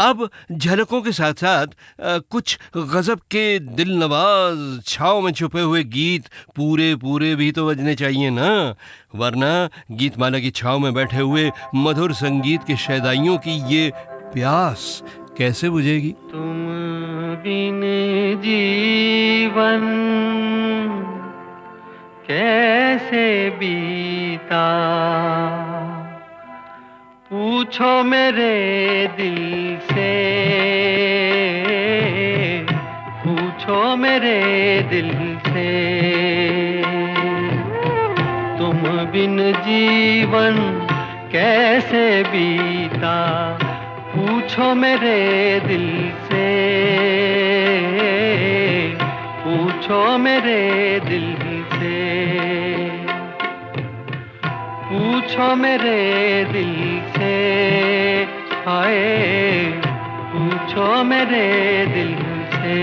अब झलकों के साथ साथ कुछ गजब के दिल नवाज़ छाव में छुपे हुए गीत पूरे पूरे भी तो बजने चाहिए ना। वरना गीतमाला की छाव में बैठे हुए मधुर संगीत के शैदाइयों की ये प्यास कैसे बुझेगी? तुम बिन जीवन कैसे बीता? पूछो मेरे दिल से। पूछो मेरे दिल से। तुम बिन जीवन कैसे बीता? पूछो मेरे दिल से। पूछो मेरे दिल पूछो मेरे दिल से। हाय पूछो मेरे दिल से।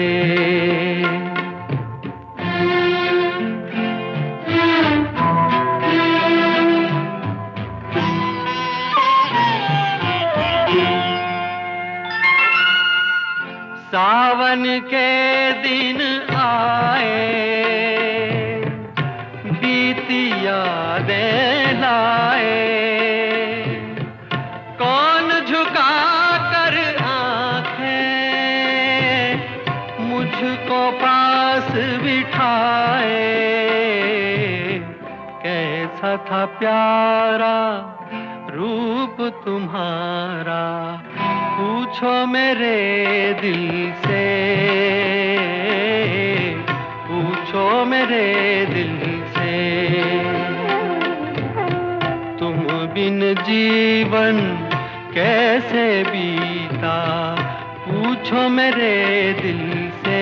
सावन के दिन आए यादें लाए। कौन झुका कर आँखें मुझको पास बिठाए? कैसा था प्यारा रूप तुम्हारा? पूछो मेरे दिल से। पूछो मेरे दिल जीवन कैसे बीता? पूछो मेरे दिल से।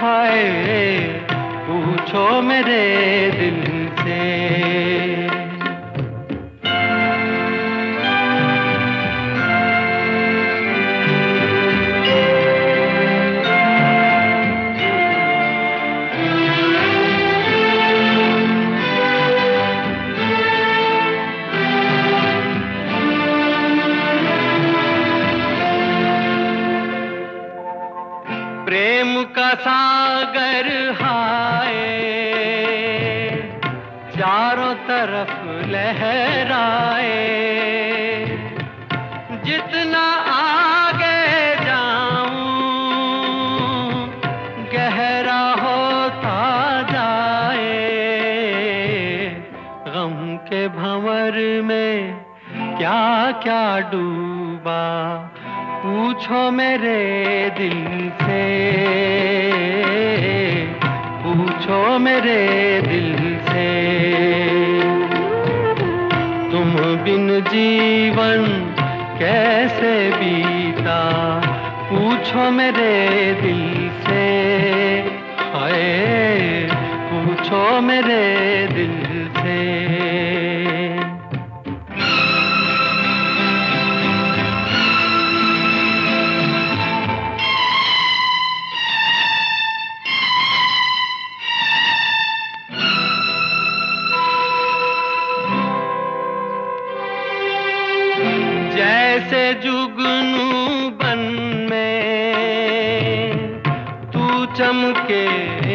हाय पूछो मेरे दिल से। प्रेम का सागर हाय। चारों तरफ़ लहराए। जितना आगे क्या क्या डूबा? पूछो मेरे दिल से। पूछो मेरे दिल से। तुम बिन जीवन कैसे बीता? पूछो मेरे दिल से। हाय, पूछो मेरे दिल से। चमके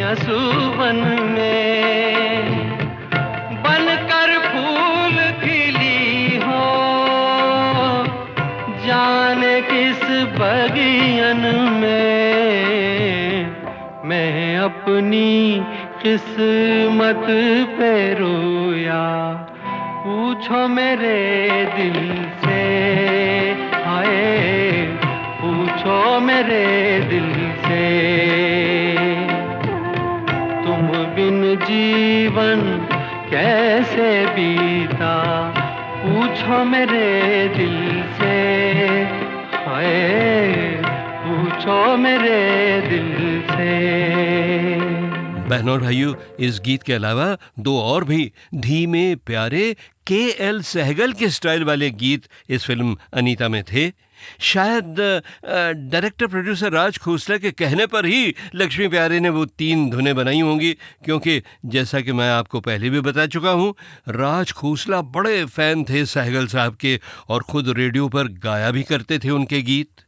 असुवन में। बनकर फूल खिली हो, जाने किस बगियन में। मैं अपनी किस्मत पे रोया, पूछो मेरे दिल से। कैसे बीता? पूछो मेरे दिल से। हाय पूछो मेरे दिल से। बहनों और भाइयों, इस गीत के अलावा दो और भी धीमे, प्यारे के एल सहगल के स्टाइल वाले गीत इस फ़िल्म अनीता में थे। शायद डायरेक्टर प्रोड्यूसर राज खोसला के कहने पर ही लक्ष्मी प्यारे ने वो तीन धुनें बनाई होंगी, क्योंकि जैसा कि मैं आपको पहले भी बता चुका हूँ, राज खोसला बड़े फ़ैन थे सहगल साहब के और खुद रेडियो पर गाया भी करते थे उनके गीत।